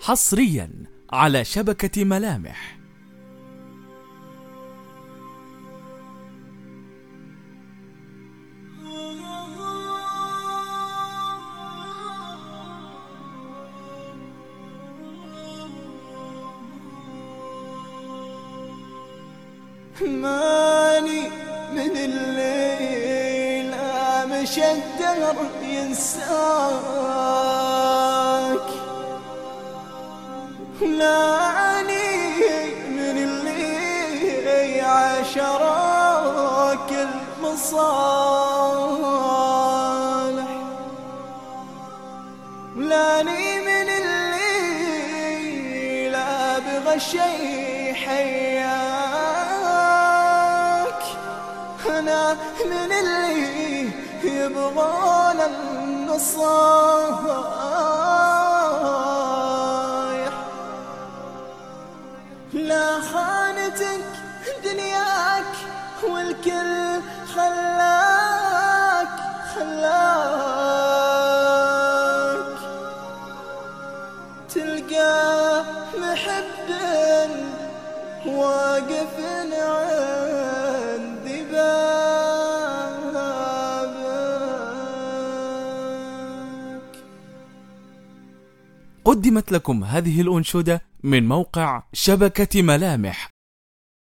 حصريا. على شبكة ملامح. ماني من الليل مش الدهر ينساك لاني من اللي عشراك المصالح. لاني من اللي لا بغى شي حياك. أنا من اللي يبغون النصايح لا خانتك دنياك والكل خلاك خلاك. تلقى محب واقف عند بابك. قدمت لكم هذه الأنشودة من موقع شبكة ملامح.